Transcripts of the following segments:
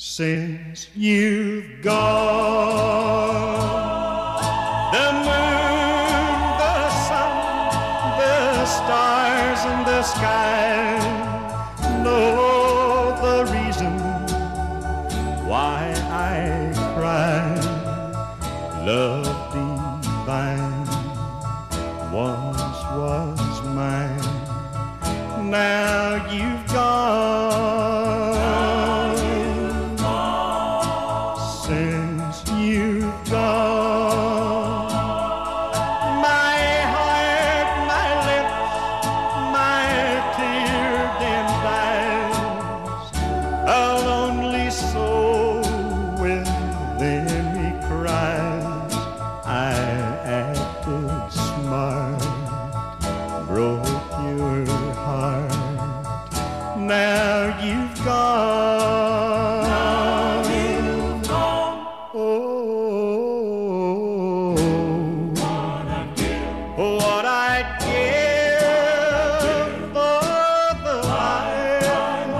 since you've gone. The moon, the sun, the stars in the sky know the reason why I cry. Love divine once was mine. Now you've gone. Heart. Now you've gone. Oh, what I'd give for the lifetime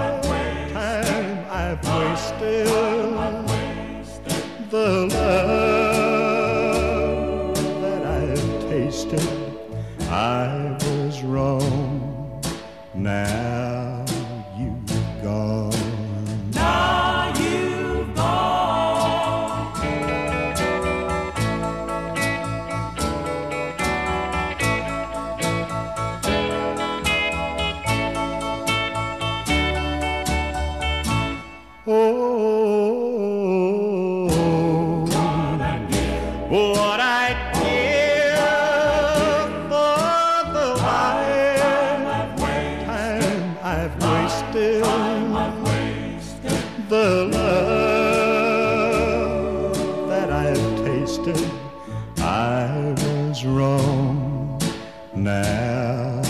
I've wasted, the love that I've tasted. I was wrong. Now what I'd give for the lifetime I've wasted, the love that I've tasted. I was wrong. Now